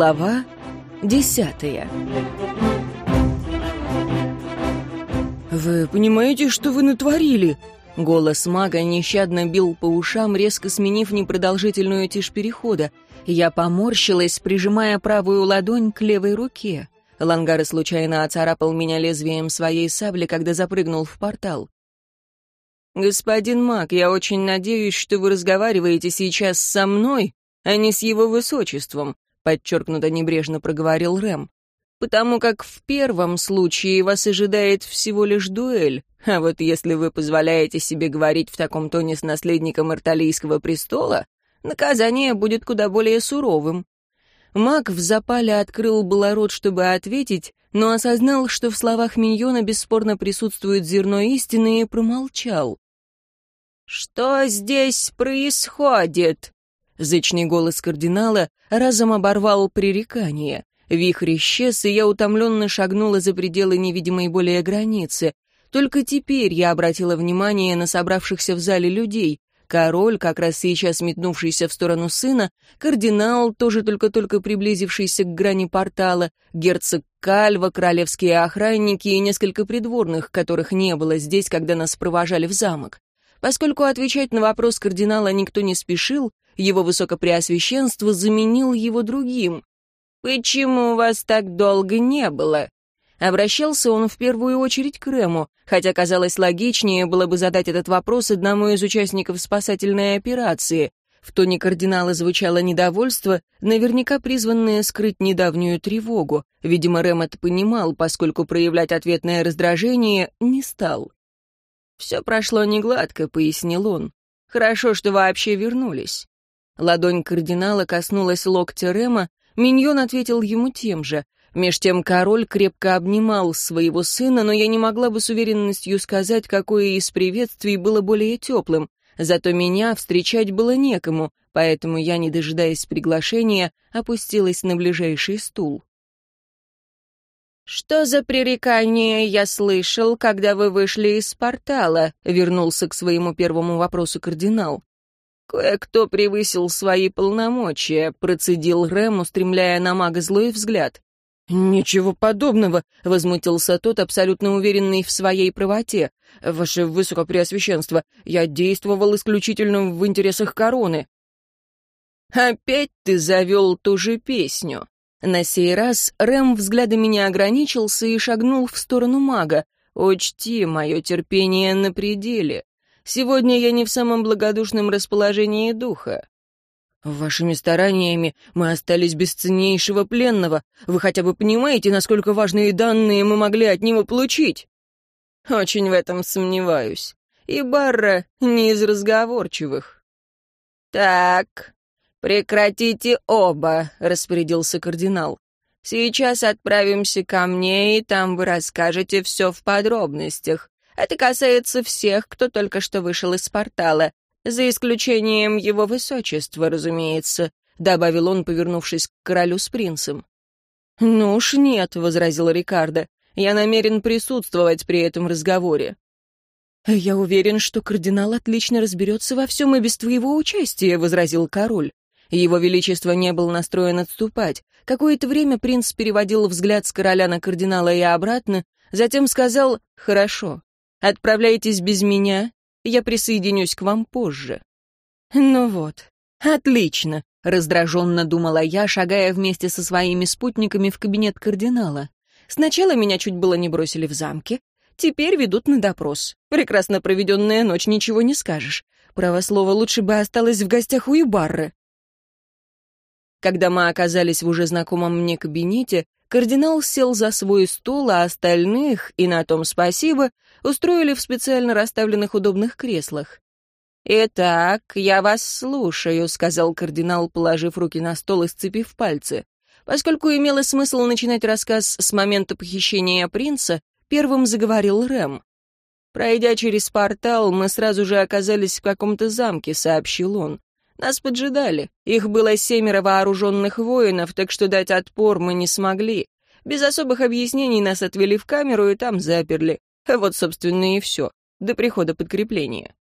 Глава десятая «Вы понимаете, что вы натворили?» Голос мага нещадно бил по ушам, резко сменив непродолжительную тишь перехода. Я поморщилась, прижимая правую ладонь к левой руке. Лангара случайно оцарапал меня лезвием своей сабли, когда запрыгнул в портал. «Господин маг, я очень надеюсь, что вы разговариваете сейчас со мной, а не с его высочеством», подчеркнуто небрежно проговорил Рэм. «Потому как в первом случае вас ожидает всего лишь дуэль, а вот если вы позволяете себе говорить в таком тоне с наследником Арталийского престола, наказание будет куда более суровым». Маг в запале открыл было рот, чтобы ответить, но осознал, что в словах миньона бесспорно присутствует зерно истины, и промолчал. «Что здесь происходит?» Зычный голос кардинала разом оборвал пререкание. Вихрь исчез, и я утомленно шагнула за пределы невидимой более границы. Только теперь я обратила внимание на собравшихся в зале людей. Король, как раз сейчас метнувшийся в сторону сына, кардинал, тоже только-только приблизившийся к грани портала, герцог Кальва, королевские охранники и несколько придворных, которых не было здесь, когда нас провожали в замок. Поскольку отвечать на вопрос кардинала никто не спешил, его высокопреосвященство заменил его другим. «Почему вас так долго не было?» Обращался он в первую очередь к Рему, хотя казалось логичнее было бы задать этот вопрос одному из участников спасательной операции. В тоне кардинала звучало недовольство, наверняка призванное скрыть недавнюю тревогу. Видимо, Рэм это понимал, поскольку проявлять ответное раздражение не стал. «Все прошло негладко», — пояснил он. «Хорошо, что вообще вернулись». Ладонь кардинала коснулась локтя Рема, Миньон ответил ему тем же — Меж тем король крепко обнимал своего сына, но я не могла бы с уверенностью сказать, какое из приветствий было более теплым. Зато меня встречать было некому, поэтому я, не дожидаясь приглашения, опустилась на ближайший стул. «Что за пререкание я слышал, когда вы вышли из портала?» — вернулся к своему первому вопросу кардинал. «Кое-кто превысил свои полномочия», — процедил Рэм, устремляя на мага злой взгляд. «Ничего подобного», — возмутился тот, абсолютно уверенный в своей правоте. «Ваше Высокопреосвященство, я действовал исключительно в интересах короны». «Опять ты завел ту же песню». На сей раз Рэм взглядами не ограничился и шагнул в сторону мага. «Учти, мое терпение на пределе. Сегодня я не в самом благодушном расположении духа. «Вашими стараниями мы остались без ценнейшего пленного. Вы хотя бы понимаете, насколько важные данные мы могли от него получить?» «Очень в этом сомневаюсь. И Барра не из разговорчивых». «Так, прекратите оба», — распорядился кардинал. «Сейчас отправимся ко мне, и там вы расскажете все в подробностях. Это касается всех, кто только что вышел из портала. За исключением его высочества, разумеется», — добавил он, повернувшись к королю с принцем. «Ну уж нет», — возразил Рикардо. «Я намерен присутствовать при этом разговоре». «Я уверен, что кардинал отлично разберется во всем и без твоего участия», — возразил король. Его Величество не был настроен отступать. Какое-то время принц переводил взгляд с короля на кардинала и обратно, затем сказал «Хорошо, отправляйтесь без меня, я присоединюсь к вам позже». «Ну вот, отлично», — раздраженно думала я, шагая вместе со своими спутниками в кабинет кардинала. «Сначала меня чуть было не бросили в замке, теперь ведут на допрос. Прекрасно проведенная ночь, ничего не скажешь. Право слово, лучше бы осталось в гостях у Ибарры». Когда мы оказались в уже знакомом мне кабинете, кардинал сел за свой стол, а остальных, и на том спасибо, устроили в специально расставленных удобных креслах. «Итак, я вас слушаю», — сказал кардинал, положив руки на стол и сцепив пальцы. Поскольку имело смысл начинать рассказ с момента похищения принца, первым заговорил Рэм. «Пройдя через портал, мы сразу же оказались в каком-то замке», — сообщил он. «Нас поджидали. Их было семеро вооруженных воинов, так что дать отпор мы не смогли. Без особых объяснений нас отвели в камеру и там заперли. Вот, собственно, и все. До прихода подкрепления.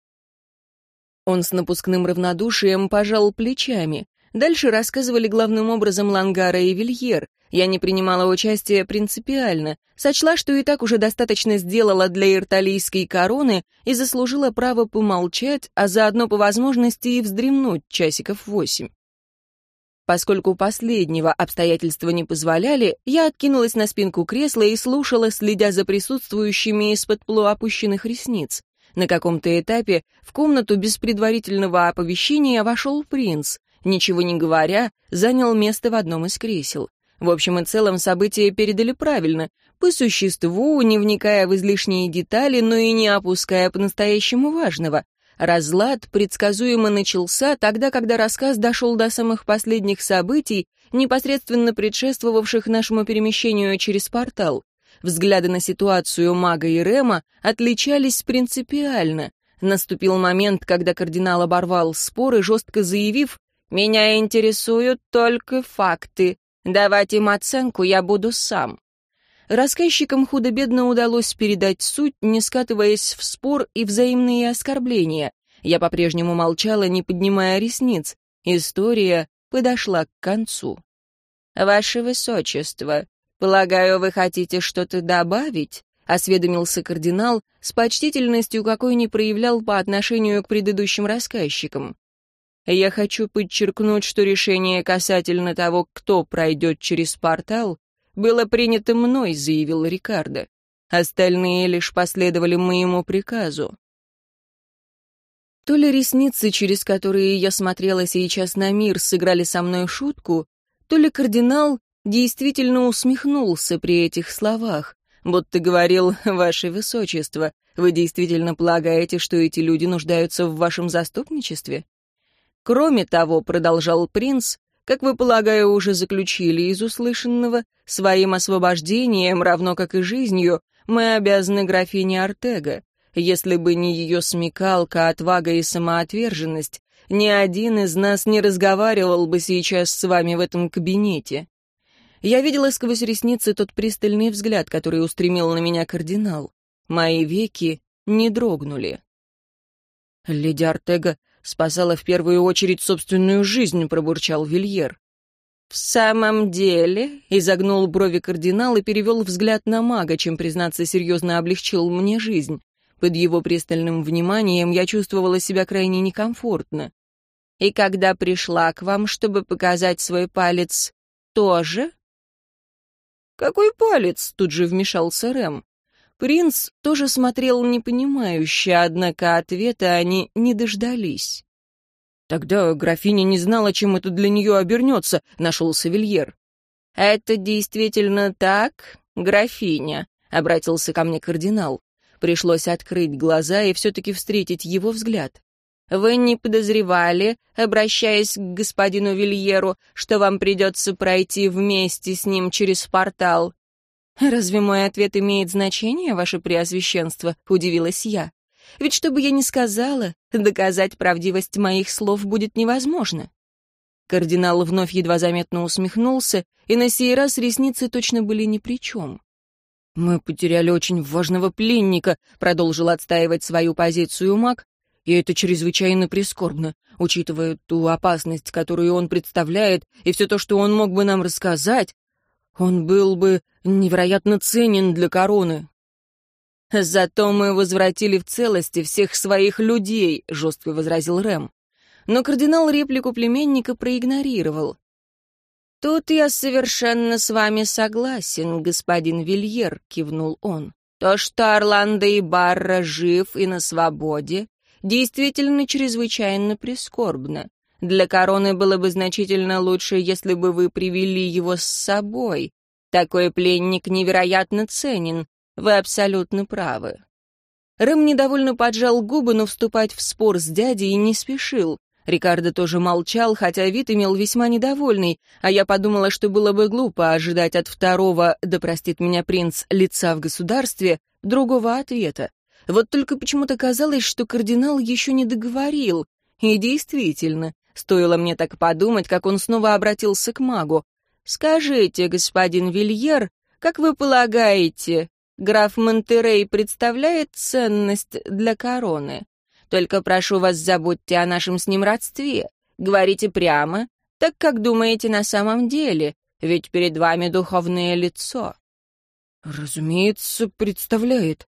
Он с напускным равнодушием пожал плечами. Дальше рассказывали главным образом Лангара и Вильер. Я не принимала участия принципиально, сочла, что и так уже достаточно сделала для ирталийской короны и заслужила право помолчать, а заодно по возможности и вздремнуть часиков восемь. Поскольку последнего обстоятельства не позволяли, я откинулась на спинку кресла и слушала, следя за присутствующими из-под полуопущенных ресниц. На каком-то этапе в комнату без предварительного оповещения вошел принц. Ничего не говоря, занял место в одном из кресел. В общем и целом события передали правильно, по существу, не вникая в излишние детали, но и не опуская по-настоящему важного. Разлад предсказуемо начался тогда, когда рассказ дошел до самых последних событий, непосредственно предшествовавших нашему перемещению через портал. Взгляды на ситуацию мага и Рема отличались принципиально. Наступил момент, когда кардинал оборвал споры, жестко заявив «Меня интересуют только факты. Давать им оценку я буду сам». Рассказчикам худо-бедно удалось передать суть, не скатываясь в спор и взаимные оскорбления. Я по-прежнему молчала, не поднимая ресниц. История подошла к концу. «Ваше Высочество, полагаю, вы хотите что-то добавить?» — осведомился кардинал с почтительностью, какой не проявлял по отношению к предыдущим рассказчикам. «Я хочу подчеркнуть, что решение касательно того, кто пройдет через портал, было принято мной», — заявил Рикардо. «Остальные лишь последовали моему приказу». То ли ресницы, через которые я смотрела сейчас на мир, сыграли со мной шутку, то ли кардинал действительно усмехнулся при этих словах, будто говорил «Ваше Высочество, вы действительно полагаете, что эти люди нуждаются в вашем заступничестве?» Кроме того, продолжал принц, как вы, полагаю, уже заключили из услышанного, своим освобождением, равно как и жизнью, мы обязаны графине Артега. Если бы не ее смекалка, отвага и самоотверженность, ни один из нас не разговаривал бы сейчас с вами в этом кабинете. Я видела сквозь ресницы тот пристальный взгляд, который устремил на меня кардинал. Мои веки не дрогнули. Леди Артега спасала в первую очередь собственную жизнь, пробурчал Вильер. «В самом деле?» — изогнул брови кардинал и перевел взгляд на мага, чем, признаться, серьезно облегчил мне жизнь. Под его пристальным вниманием я чувствовала себя крайне некомфортно. «И когда пришла к вам, чтобы показать свой палец, тоже?» «Какой палец?» — тут же вмешался Рэм. Принц тоже смотрел непонимающе, однако ответа они не дождались. «Тогда графиня не знала, чем это для нее обернется», — нашел Савильер. «Это действительно так, графиня?» — обратился ко мне кардинал. Пришлось открыть глаза и все-таки встретить его взгляд. «Вы не подозревали, обращаясь к господину Вильеру, что вам придется пройти вместе с ним через портал?» «Разве мой ответ имеет значение, ваше преосвященство?» — удивилась я. «Ведь что бы я ни сказала, доказать правдивость моих слов будет невозможно». Кардинал вновь едва заметно усмехнулся, и на сей раз ресницы точно были ни при чем. «Мы потеряли очень важного пленника», — продолжил отстаивать свою позицию маг, «и это чрезвычайно прискорбно, учитывая ту опасность, которую он представляет, и все то, что он мог бы нам рассказать. Он был бы невероятно ценен для короны». «Зато мы возвратили в целости всех своих людей», — жестко возразил Рэм. Но кардинал реплику племенника проигнорировал. «Тут я совершенно с вами согласен, господин Вильер», — кивнул он. «То, что Орландо и Барра жив и на свободе, действительно чрезвычайно прискорбно. Для короны было бы значительно лучше, если бы вы привели его с собой. Такой пленник невероятно ценен. Вы абсолютно правы». Рэм недовольно поджал губы, но вступать в спор с дядей не спешил. Рикардо тоже молчал, хотя вид имел весьма недовольный, а я подумала, что было бы глупо ожидать от второго, да простит меня принц, лица в государстве, другого ответа. Вот только почему-то казалось, что кардинал еще не договорил. И действительно, стоило мне так подумать, как он снова обратился к магу. «Скажите, господин Вильер, как вы полагаете, граф Монтерей представляет ценность для короны?» Только прошу вас, забудьте о нашем с ним родстве. Говорите прямо, Так как думаете на самом деле? Ведь перед вами духовное лицо». «Разумеется, представляет».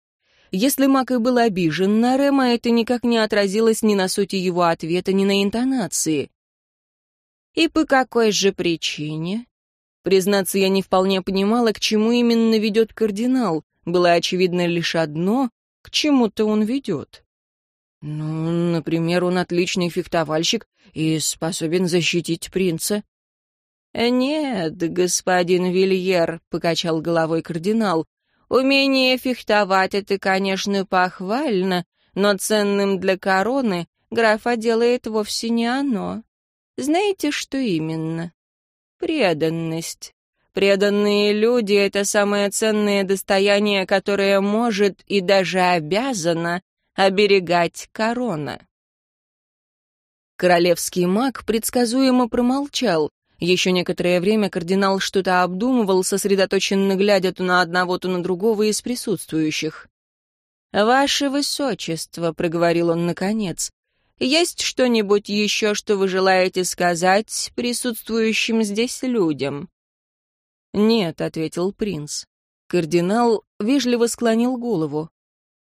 Если Мак и был обижен на Рема, это никак не отразилось ни на сути его ответа, ни на интонации. «И по какой же причине?» Признаться, я не вполне понимала, к чему именно ведет кардинал. Было очевидно лишь одно — к чему-то он ведет. Ну, например, он отличный фехтовальщик и способен защитить принца. «Нет, господин Вильер», — покачал головой кардинал, — «умение фехтовать — это, конечно, похвально, но ценным для короны графа делает вовсе не оно. Знаете, что именно? Преданность. Преданные люди — это самое ценное достояние, которое может и даже обязано оберегать корона. Королевский маг предсказуемо промолчал. Еще некоторое время кардинал что-то обдумывал, сосредоточенно глядя то на одного, то на другого из присутствующих. «Ваше Высочество», — проговорил он наконец, — «есть что-нибудь еще, что вы желаете сказать присутствующим здесь людям?» «Нет», — ответил принц. Кардинал вежливо склонил голову.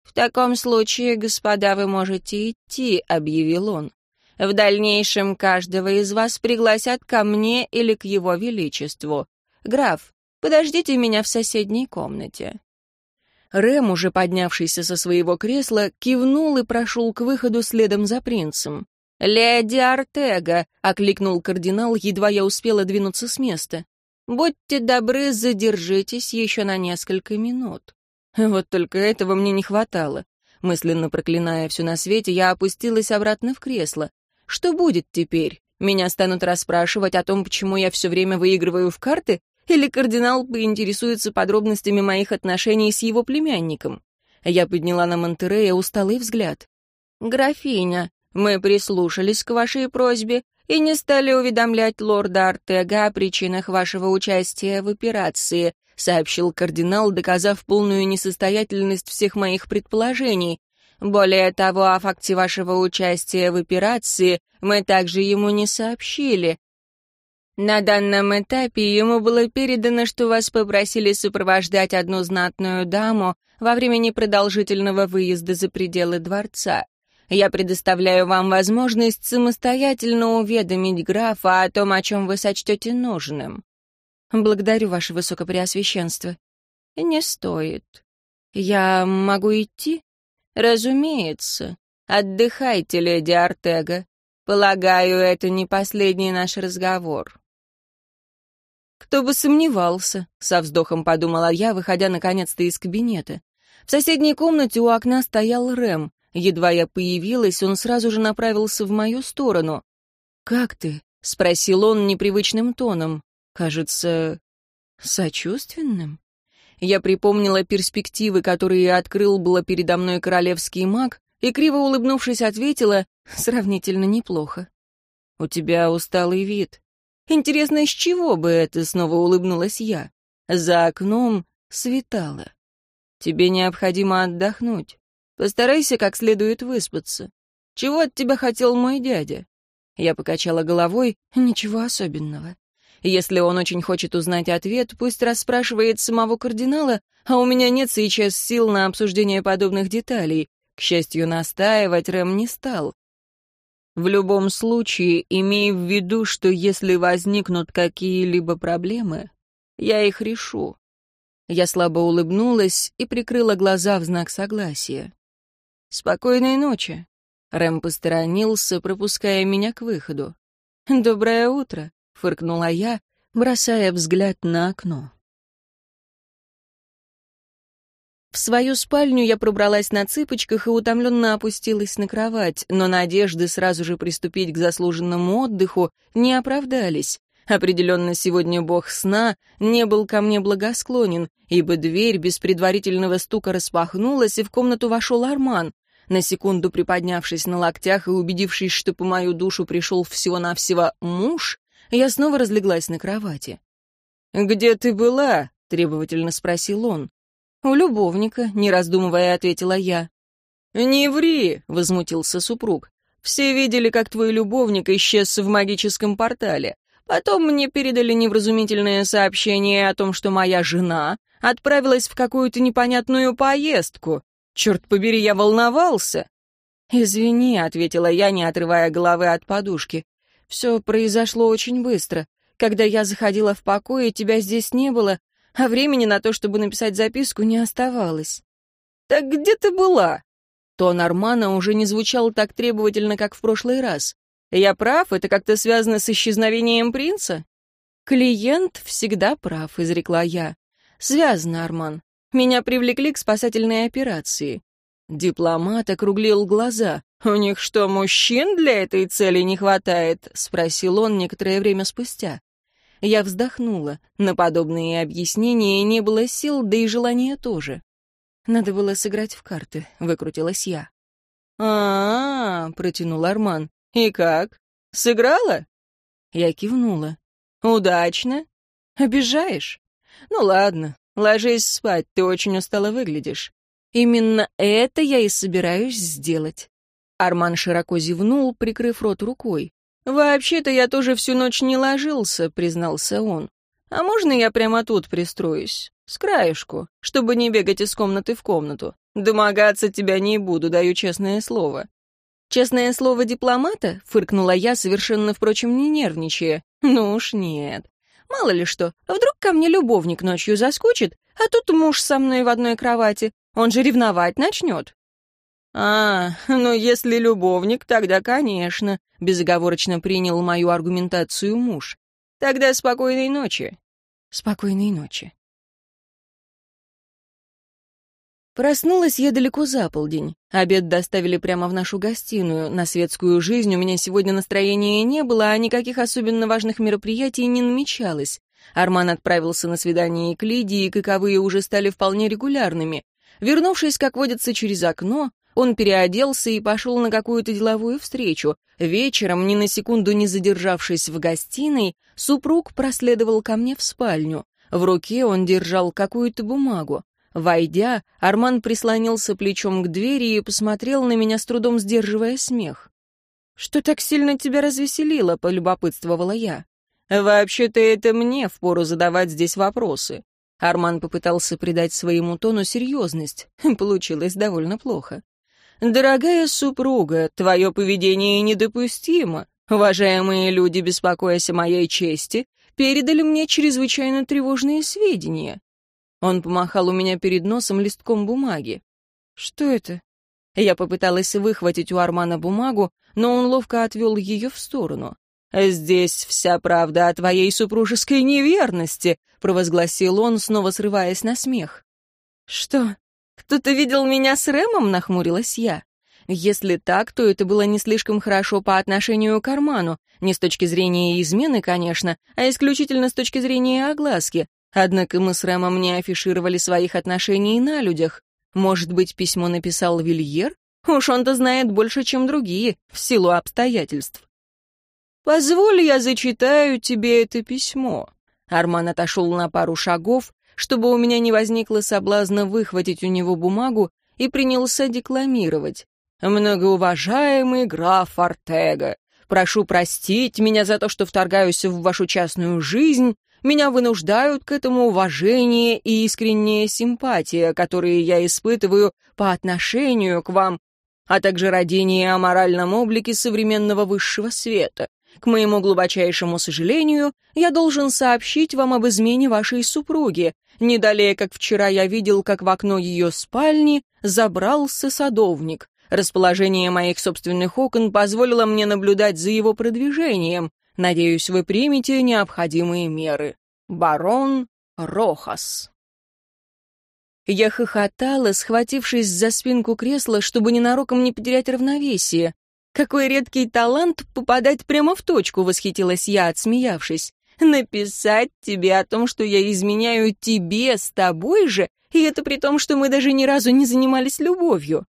«В таком случае, господа, вы можете идти», — объявил он. «В дальнейшем каждого из вас пригласят ко мне или к его величеству. Граф, подождите меня в соседней комнате». Рэм, уже поднявшийся со своего кресла, кивнул и прошел к выходу следом за принцем. «Леди Артега!» — окликнул кардинал, едва я успела двинуться с места. Будьте добры, задержитесь еще на несколько минут. Вот только этого мне не хватало. Мысленно проклиная все на свете, я опустилась обратно в кресло. Что будет теперь? Меня станут расспрашивать о том, почему я все время выигрываю в карты, или кардинал поинтересуется подробностями моих отношений с его племянником? Я подняла на Монтерея усталый взгляд. «Графиня, мы прислушались к вашей просьбе и не стали уведомлять лорда Артега о причинах вашего участия в операции», сообщил кардинал, доказав полную несостоятельность всех моих предположений. «Более того, о факте вашего участия в операции мы также ему не сообщили. На данном этапе ему было передано, что вас попросили сопровождать одну знатную даму во время непродолжительного выезда за пределы дворца. Я предоставляю вам возможность самостоятельно уведомить графа о том, о чем вы сочтете нужным. Благодарю, ваше высокопреосвященство. Не стоит. Я могу идти? Разумеется. Отдыхайте, леди Артега. Полагаю, это не последний наш разговор. Кто бы сомневался, со вздохом подумала я, выходя наконец-то из кабинета. В соседней комнате у окна стоял Рэм. Едва я появилась, он сразу же направился в мою сторону. «Как ты?» — спросил он непривычным тоном. Кажется, сочувственным. Я припомнила перспективы, которые открыл было передо мной королевский маг, и, криво улыбнувшись, ответила сравнительно неплохо. «У тебя усталый вид. Интересно, с чего бы это?» — снова улыбнулась я. За окном светало. «Тебе необходимо отдохнуть. Постарайся как следует выспаться. Чего от тебя хотел мой дядя?» Я покачала головой, ничего особенного. Если он очень хочет узнать ответ, пусть расспрашивает самого кардинала, а у меня нет сейчас сил на обсуждение подобных деталей. К счастью, настаивать Рэм не стал. В любом случае, имей в виду, что если возникнут какие-либо проблемы, я их решу. Я слабо улыбнулась и прикрыла глаза в знак согласия. «Спокойной ночи». Рэм посторонился, пропуская меня к выходу. «Доброе утро», — фыркнула я, бросая взгляд на окно. В свою спальню я пробралась на цыпочках и утомленно опустилась на кровать, но надежды сразу же приступить к заслуженному отдыху не оправдались. Определенно, сегодня бог сна не был ко мне благосклонен, ибо дверь без предварительного стука распахнулась, и в комнату вошел Арман. На секунду приподнявшись на локтях и убедившись, что по мою душу пришел всего-навсего муж, я снова разлеглась на кровати. «Где ты была?» — требовательно спросил он. «У любовника», — не раздумывая, ответила я. «Не ври!» — возмутился супруг. «Все видели, как твой любовник исчез в магическом портале. Потом мне передали невразумительное сообщение о том, что моя жена отправилась в какую-то непонятную поездку. Черт побери, я волновался. «Извини», — ответила я, не отрывая головы от подушки. «Все произошло очень быстро. Когда я заходила в покой, тебя здесь не было, а времени на то, чтобы написать записку, не оставалось». «Так где ты была?» Тон Армана уже не звучал так требовательно, как в прошлый раз. «Я прав? Это как-то связано с исчезновением принца?» «Клиент всегда прав», — изрекла я. «Связано, Арман. Меня привлекли к спасательной операции. Дипломат округлил глаза. «У них что, мужчин для этой цели не хватает?» — спросил он некоторое время спустя. Я вздохнула. На подобные объяснения не было сил, да и желания тоже. Надо было сыграть в карты, выкрутилась я. а, -а, -а протянул Арман. «И как? Сыграла?» Я кивнула. «Удачно. Обижаешь? Ну ладно, ложись спать, ты очень устало выглядишь. Именно это я и собираюсь сделать. Арман широко зевнул, прикрыв рот рукой. «Вообще-то я тоже всю ночь не ложился», — признался он. «А можно я прямо тут пристроюсь? С краешку, чтобы не бегать из комнаты в комнату. Домогаться тебя не буду, даю честное слово». «Честное слово дипломата?» — фыркнула я, совершенно, впрочем, не нервничая. «Ну уж нет. Мало ли что, вдруг ко мне любовник ночью заскучит, а тут муж со мной в одной кровати. Он же ревновать начнет». «А, ну если любовник, тогда, конечно», — безоговорочно принял мою аргументацию муж. «Тогда спокойной ночи». «Спокойной ночи». Проснулась я далеко за полдень. Обед доставили прямо в нашу гостиную. На светскую жизнь у меня сегодня настроения не было, а никаких особенно важных мероприятий не намечалось. Арман отправился на свидание к Лидии, каковые уже стали вполне регулярными. Вернувшись, как водится, через окно, он переоделся и пошел на какую-то деловую встречу. Вечером, ни на секунду не задержавшись в гостиной, супруг проследовал ко мне в спальню. В руке он держал какую-то бумагу. Войдя, Арман прислонился плечом к двери и посмотрел на меня, с трудом сдерживая смех. «Что так сильно тебя развеселило?» — полюбопытствовала я. «Вообще-то это мне впору задавать здесь вопросы. Арман попытался придать своему тону серьезность. Получилось довольно плохо. «Дорогая супруга, твое поведение недопустимо. Уважаемые люди, беспокоясь о моей чести, передали мне чрезвычайно тревожные сведения». Он помахал у меня перед носом листком бумаги. «Что это?» Я попыталась выхватить у Армана бумагу, но он ловко отвел ее в сторону. «Здесь вся правда о твоей супружеской неверности», — провозгласил он, снова срываясь на смех. «Что, кто-то видел меня с Рэмом?» — нахмурилась я. Если так, то это было не слишком хорошо по отношению к Арману, не с точки зрения измены, конечно, а исключительно с точки зрения огласки. Однако мы с Рэмом не афишировали своих отношений на людях. Может быть, письмо написал Вильер? Уж он-то знает больше, чем другие, в силу обстоятельств. «Позволь, я зачитаю тебе это письмо». Арман отошел на пару шагов, чтобы у меня не возникло соблазна выхватить у него бумагу, и принялся декламировать. «Многоуважаемый граф Артега, прошу простить меня за то, что вторгаюсь в вашу частную жизнь. Меня вынуждают к этому уважение и искренняя симпатия, которые я испытываю по отношению к вам, а также родение о моральном облике современного высшего света. К моему глубочайшему сожалению, я должен сообщить вам об измене вашей супруги. Не далее, как вчера я видел, как в окно ее спальни забрался садовник. Расположение моих собственных окон позволило мне наблюдать за его продвижением. Надеюсь, вы примете необходимые меры. Барон Рохас. Я хохотала, схватившись за спинку кресла, чтобы ненароком не потерять равновесие. «Какой редкий талант попадать прямо в точку!» — восхитилась я, отсмеявшись. «Написать тебе о том, что я изменяю тебе с тобой же, и это при том, что мы даже ни разу не занимались любовью».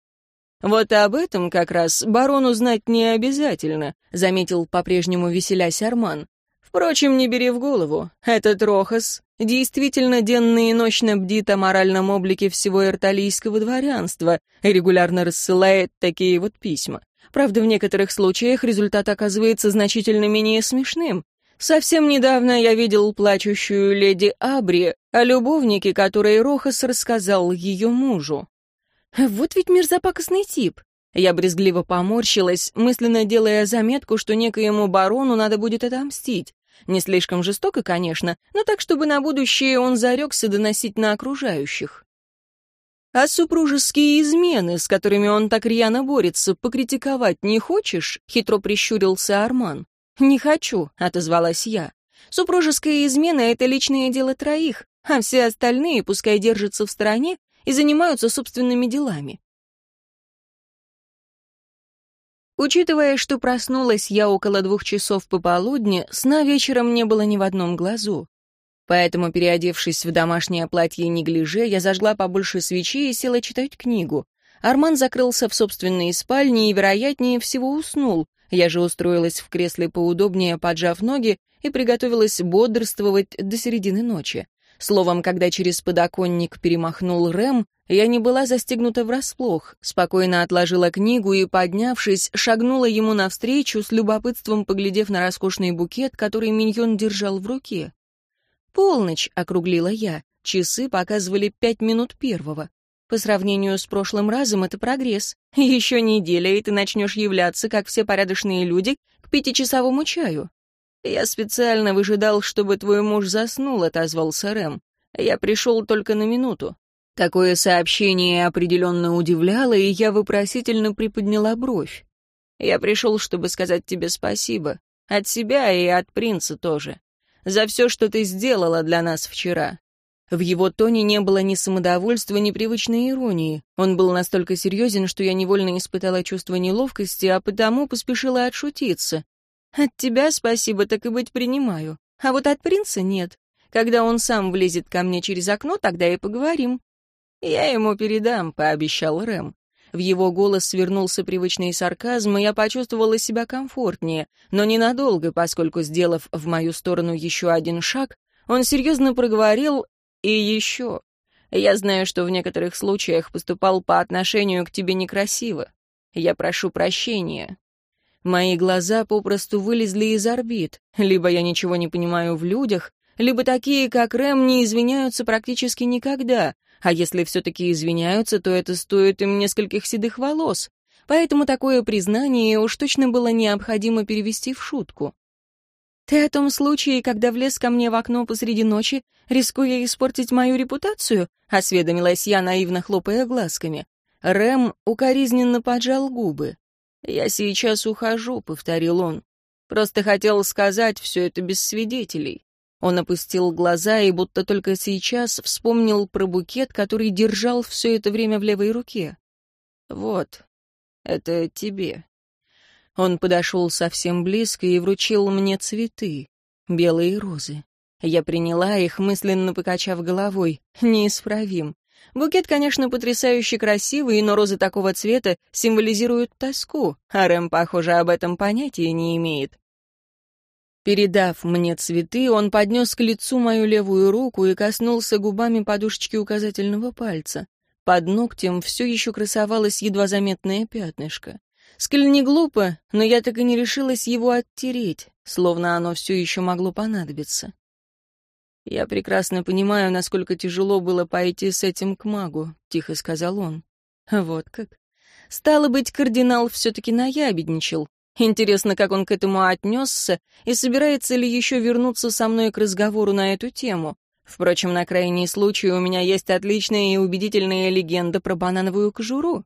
«Вот об этом как раз барону знать не обязательно», — заметил по-прежнему веселясь Арман. «Впрочем, не бери в голову. Этот Рохас действительно денно и ночно бдит о моральном облике всего ирталийского дворянства и регулярно рассылает такие вот письма. Правда, в некоторых случаях результат оказывается значительно менее смешным. Совсем недавно я видел плачущую леди Абри о любовнике, которой Рохас рассказал ее мужу. Вот ведь мерзопакостный тип. Я брезгливо поморщилась, мысленно делая заметку, что некоему барону надо будет отомстить. Не слишком жестоко, конечно, но так, чтобы на будущее он зарекся доносить на окружающих. А супружеские измены, с которыми он так рьяно борется, покритиковать не хочешь? Хитро прищурился Арман. Не хочу, отозвалась я. Супружеская измена — это личное дело троих, а все остальные пускай держатся в стороне и занимаются собственными делами. Учитывая, что проснулась я около двух часов пополудни, сна вечером не было ни в одном глазу. Поэтому, переодевшись в домашнее платье неглиже, я зажгла побольше свечей и села читать книгу. Арман закрылся в собственной спальне и, вероятнее всего, уснул. Я же устроилась в кресле поудобнее, поджав ноги, и приготовилась бодрствовать до середины ночи. Словом, когда через подоконник перемахнул Рэм, я не была застегнута врасплох, спокойно отложила книгу и, поднявшись, шагнула ему навстречу, с любопытством поглядев на роскошный букет, который миньон держал в руке. «Полночь», — округлила я, часы показывали пять минут первого. По сравнению с прошлым разом это прогресс. Еще неделя, и ты начнешь являться, как все порядочные люди, к пятичасовому чаю. «Я специально выжидал, чтобы твой муж заснул», — отозвался Рэм. «Я пришел только на минуту». Такое сообщение определенно удивляло, и я вопросительно приподняла бровь. «Я пришел, чтобы сказать тебе спасибо. От себя и от принца тоже. За все, что ты сделала для нас вчера». В его тоне не было ни самодовольства, ни привычной иронии. Он был настолько серьезен, что я невольно испытала чувство неловкости, а потому поспешила отшутиться. От тебя спасибо, так и быть принимаю. А вот от принца нет. Когда он сам влезет ко мне через окно, тогда и поговорим. Я ему передам, пообещал Рэм. В его голос свернулся привычный сарказм, и я почувствовала себя комфортнее, но ненадолго, поскольку, сделав в мою сторону еще один шаг, он серьезно проговорил «И еще. Я знаю, что в некоторых случаях поступал по отношению к тебе некрасиво. Я прошу прощения. Мои глаза попросту вылезли из орбит. Либо я ничего не понимаю в людях, либо такие, как Рэм, не извиняются практически никогда, а если все-таки извиняются, то это стоит им нескольких седых волос. Поэтому такое признание уж точно было необходимо перевести в шутку. «Ты о том случае, когда влез ко мне в окно посреди ночи, рискуя испортить мою репутацию?» — осведомилась я, наивно хлопая глазками. Рэм укоризненно поджал губы. «Я сейчас ухожу», — повторил он. «Просто хотел сказать все это без свидетелей». Он опустил глаза и будто только сейчас вспомнил про букет, который держал все это время в левой руке. «Вот, это тебе». Он подошел совсем близко и вручил мне цветы, белые розы. Я приняла их, мысленно покачав головой. Неисправим. Букет, конечно, потрясающе красивый, но розы такого цвета символизируют тоску, а Рэм, похоже, об этом понятия не имеет. Передав мне цветы, он поднес к лицу мою левую руку и коснулся губами подушечки указательного пальца. Под ногтем все еще красовалось едва заметное пятнышко. Сколь не глупо, но я так и не решилась его оттереть, словно оно все еще могло понадобиться. «Я прекрасно понимаю, насколько тяжело было пойти с этим к магу», — тихо сказал он. «Вот как. Стало быть, кардинал все-таки наябедничал. Интересно, как он к этому отнесся, и собирается ли еще вернуться со мной к разговору на эту тему. Впрочем, на крайний случай у меня есть отличная и убедительная легенда про банановую кожуру».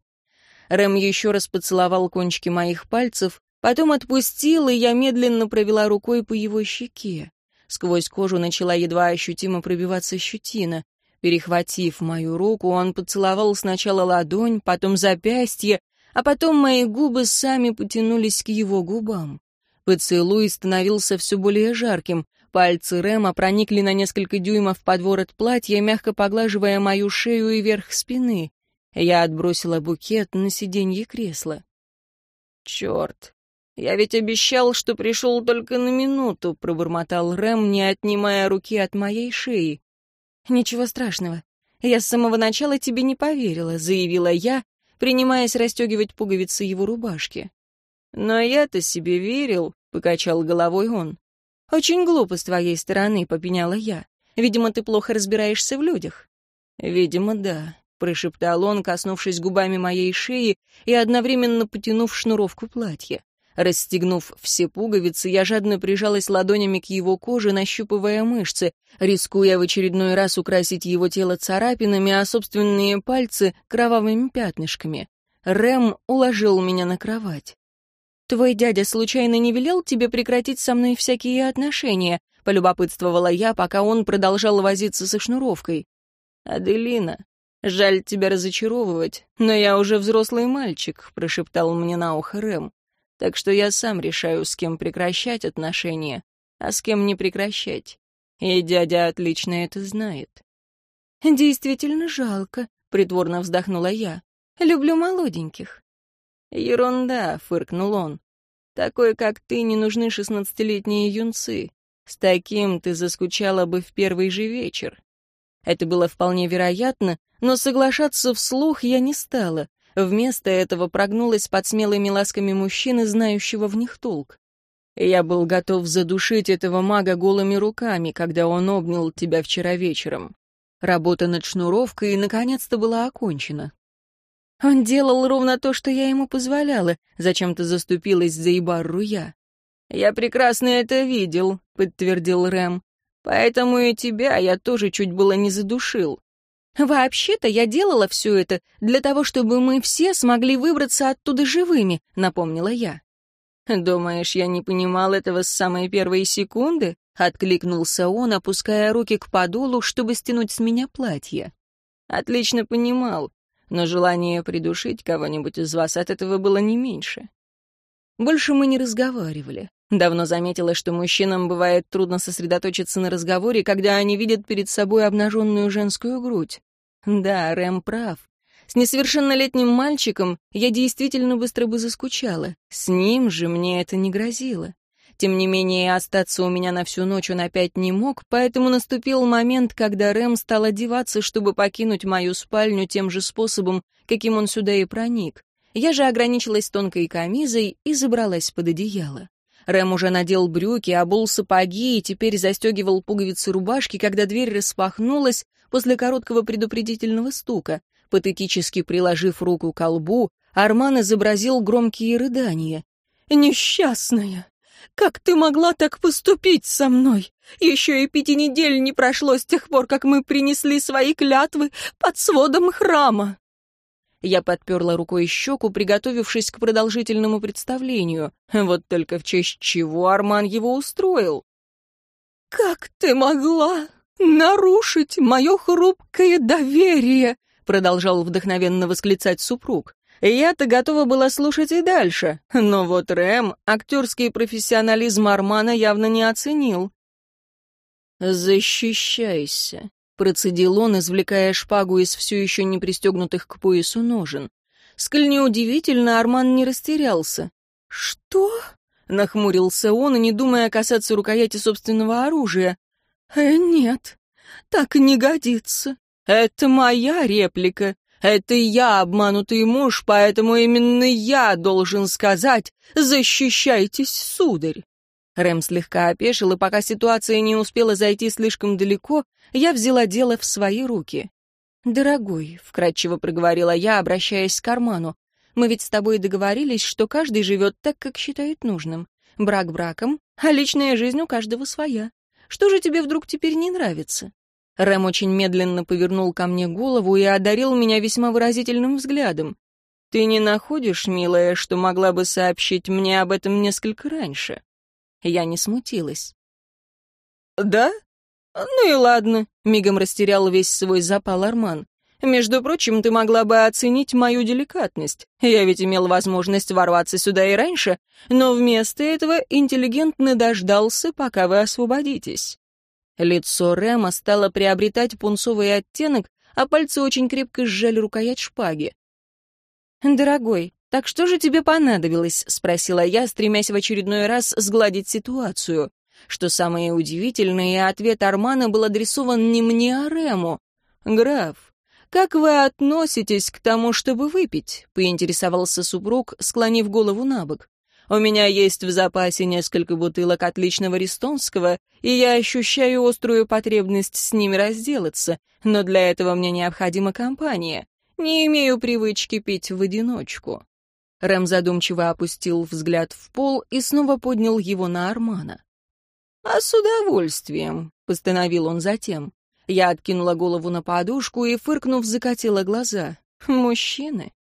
Рэм еще раз поцеловал кончики моих пальцев, потом отпустил, и я медленно провела рукой по его щеке. Сквозь кожу начала едва ощутимо пробиваться щетина. Перехватив мою руку, он поцеловал сначала ладонь, потом запястье, а потом мои губы сами потянулись к его губам. Поцелуй становился все более жарким. Пальцы Рема проникли на несколько дюймов под ворот платья, мягко поглаживая мою шею и верх спины. Я отбросила букет на сиденье кресла. «Черт!» «Я ведь обещал, что пришел только на минуту», — пробормотал Рэм, не отнимая руки от моей шеи. «Ничего страшного. Я с самого начала тебе не поверила», — заявила я, принимаясь расстегивать пуговицы его рубашки. «Но я-то себе верил», — покачал головой он. «Очень глупо с твоей стороны», — попеняла я. «Видимо, ты плохо разбираешься в людях». «Видимо, да», — прошептал он, коснувшись губами моей шеи и одновременно потянув шнуровку платья. Расстегнув все пуговицы, я жадно прижалась ладонями к его коже, нащупывая мышцы, рискуя в очередной раз украсить его тело царапинами, а собственные пальцы — кровавыми пятнышками. Рэм уложил меня на кровать. «Твой дядя случайно не велел тебе прекратить со мной всякие отношения?» — полюбопытствовала я, пока он продолжал возиться со шнуровкой. «Аделина, жаль тебя разочаровывать, но я уже взрослый мальчик», — прошептал мне на ухо Рэм. Так что я сам решаю, с кем прекращать отношения, а с кем не прекращать. И дядя отлично это знает. «Действительно жалко», — притворно вздохнула я. «Люблю молоденьких». «Ерунда», — фыркнул он. «Такой, как ты, не нужны шестнадцатилетние юнцы. С таким ты заскучала бы в первый же вечер». Это было вполне вероятно, но соглашаться вслух я не стала. Вместо этого прогнулась под смелыми ласками мужчины, знающего в них толк. Я был готов задушить этого мага голыми руками, когда он обнял тебя вчера вечером. Работа над шнуровкой наконец-то была окончена. Он делал ровно то, что я ему позволяла, зачем-то заступилась за Ибарру я. «Я прекрасно это видел», — подтвердил Рэм. «Поэтому и тебя я тоже чуть было не задушил. «Вообще-то я делала все это для того, чтобы мы все смогли выбраться оттуда живыми», — напомнила я. «Думаешь, я не понимал этого с самой первой секунды?» — откликнулся он, опуская руки к подолу, чтобы стянуть с меня платье. «Отлично понимал, но желание придушить кого-нибудь из вас от этого было не меньше». Больше мы не разговаривали. Давно заметила, что мужчинам бывает трудно сосредоточиться на разговоре, когда они видят перед собой обнаженную женскую грудь. Да, Рэм прав. С несовершеннолетним мальчиком я действительно быстро бы заскучала. С ним же мне это не грозило. Тем не менее, остаться у меня на всю ночь он опять не мог, поэтому наступил момент, когда Рэм стал одеваться, чтобы покинуть мою спальню тем же способом, каким он сюда и проник. Я же ограничилась тонкой камизой и забралась под одеяло. Рэм уже надел брюки, обул сапоги и теперь застегивал пуговицы рубашки, когда дверь распахнулась после короткого предупредительного стука. Патетически приложив руку к колбу, Арман изобразил громкие рыдания. «Несчастная! Как ты могла так поступить со мной? Еще и пяти недель не прошло с тех пор, как мы принесли свои клятвы под сводом храма!» Я подперла рукой щеку, приготовившись к продолжительному представлению. Вот только в честь чего Арман его устроил. «Как ты могла нарушить мое хрупкое доверие?» продолжал вдохновенно восклицать супруг. Я-то готова была слушать и дальше, но вот Рэм актерский профессионализм Армана явно не оценил. «Защищайся», Процедил он, извлекая шпагу из все еще не пристегнутых к поясу ножен. Сколь неудивительно, Арман не растерялся. «Что?» — нахмурился он, не думая касаться рукояти собственного оружия. «Э, нет, так не годится. Это моя реплика. Это я обманутый муж, поэтому именно я должен сказать «защищайтесь, сударь». Рэм слегка опешил, и пока ситуация не успела зайти слишком далеко, я взяла дело в свои руки. «Дорогой», — вкратчиво проговорила я, обращаясь к Карману, «мы ведь с тобой договорились, что каждый живет так, как считает нужным. Брак браком, а личная жизнь у каждого своя. Что же тебе вдруг теперь не нравится?» Рэм очень медленно повернул ко мне голову и одарил меня весьма выразительным взглядом. «Ты не находишь, милая, что могла бы сообщить мне об этом несколько раньше?» Я не смутилась. «Да? Ну и ладно», — мигом растерял весь свой запал Арман. «Между прочим, ты могла бы оценить мою деликатность. Я ведь имел возможность ворваться сюда и раньше, но вместо этого интеллигентно дождался, пока вы освободитесь». Лицо Рема стало приобретать пунцовый оттенок, а пальцы очень крепко сжали рукоять шпаги. «Дорогой, «Так что же тебе понадобилось?» — спросила я, стремясь в очередной раз сгладить ситуацию. Что самое удивительное, ответ Армана был адресован не мне, а Рему. «Граф, как вы относитесь к тому, чтобы выпить?» — поинтересовался супруг, склонив голову на бок. У меня есть в запасе несколько бутылок отличного рестонского, и я ощущаю острую потребность с ними разделаться, но для этого мне необходима компания. Не имею привычки пить в одиночку». Рэм задумчиво опустил взгляд в пол и снова поднял его на Армана. «А с удовольствием», — постановил он затем. Я откинула голову на подушку и, фыркнув, закатила глаза. «Мужчины».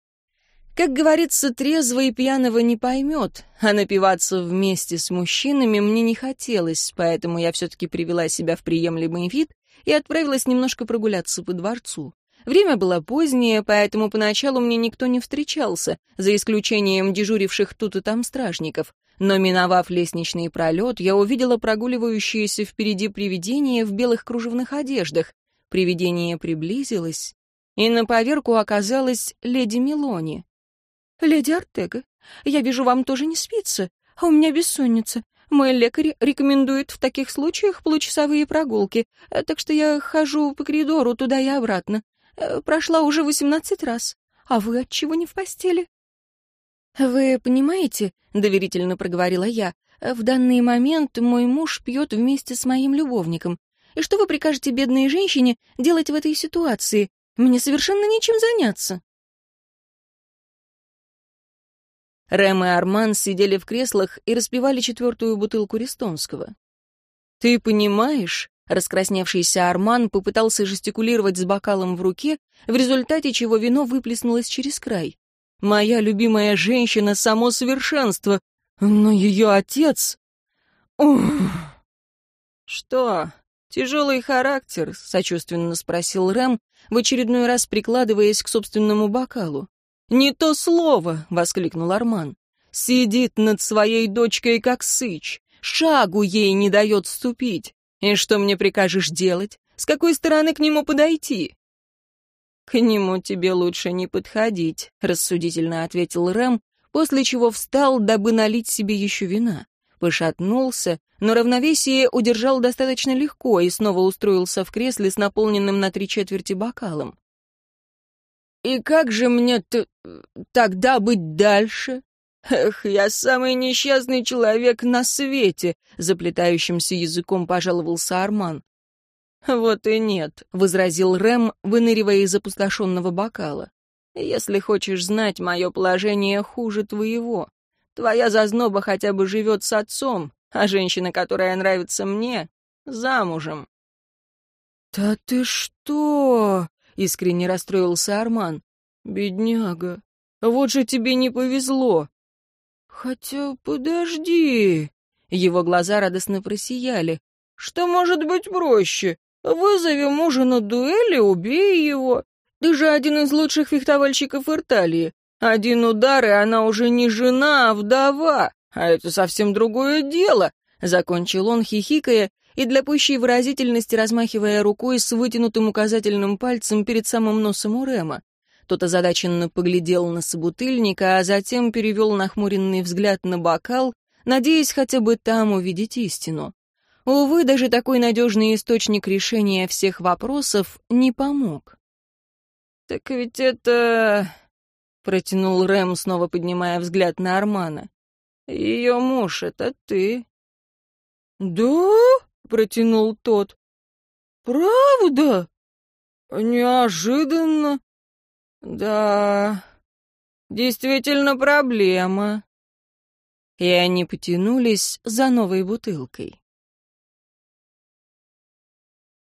Как говорится, трезвый пьяного не поймет, а напиваться вместе с мужчинами мне не хотелось, поэтому я все-таки привела себя в приемлемый вид и отправилась немножко прогуляться по дворцу. Время было позднее, поэтому поначалу мне никто не встречался, за исключением дежуривших тут и там стражников. Но, миновав лестничный пролет, я увидела прогуливающееся впереди привидение в белых кружевных одеждах. Привидение приблизилось, и на поверку оказалась леди Мелони. «Леди Артега, я вижу, вам тоже не спится, а у меня бессонница. Мой лекарь рекомендует в таких случаях получасовые прогулки, так что я хожу по коридору туда и обратно. Э, прошла уже восемнадцать раз. А вы отчего не в постели?» «Вы понимаете, — доверительно проговорила я, — в данный момент мой муж пьет вместе с моим любовником. И что вы прикажете бедной женщине делать в этой ситуации? Мне совершенно нечем заняться». Рэм и Арман сидели в креслах и распивали четвертую бутылку Рестонского. «Ты понимаешь?» — раскрасневшийся Арман попытался жестикулировать с бокалом в руке, в результате чего вино выплеснулось через край. «Моя любимая женщина — само совершенство, но ее отец...» Ух. «Что, тяжелый характер?» — сочувственно спросил Рэм, в очередной раз прикладываясь к собственному бокалу. «Не то слово!» — воскликнул Арман. «Сидит над своей дочкой, как сыч. Шагу ей не дает ступить. И что мне прикажешь делать? С какой стороны к нему подойти?» «К нему тебе лучше не подходить», — рассудительно ответил Рэм, после чего встал, дабы налить себе еще вина. Пошатнулся, но равновесие удержал достаточно легко и снова устроился в кресле с наполненным на три четверти бокалом. И как же мне тогда быть дальше? Эх, я самый несчастный человек на свете, заплетающимся языком пожаловался Арман. Вот и нет, возразил Рэм, выныривая из опустошенного бокала. Если хочешь знать, мое положение хуже твоего. Твоя зазноба хотя бы живет с отцом, а женщина, которая нравится мне, замужем. «Да ты что?» — искренне расстроился Арман. «Бедняга, вот же тебе не повезло!» «Хотя, подожди...» Его глаза радостно просияли. «Что может быть проще? Вызови мужа на дуэль и убей его. Ты же один из лучших фехтовальщиков Ирталии. Один удар, и она уже не жена, а вдова. А это совсем другое дело», — закончил он, хихикая и для пущей выразительности размахивая рукой с вытянутым указательным пальцем перед самым носом у Рема. Тот озадаченно поглядел на собутыльника, а затем перевел нахмуренный взгляд на бокал, надеясь хотя бы там увидеть истину. Увы, даже такой надежный источник решения всех вопросов не помог. «Так ведь это...» — протянул Рэм, снова поднимая взгляд на Армана. «Ее муж — это ты». «Да?» — протянул тот. «Правда? Неожиданно. Да, действительно проблема». И они потянулись за новой бутылкой.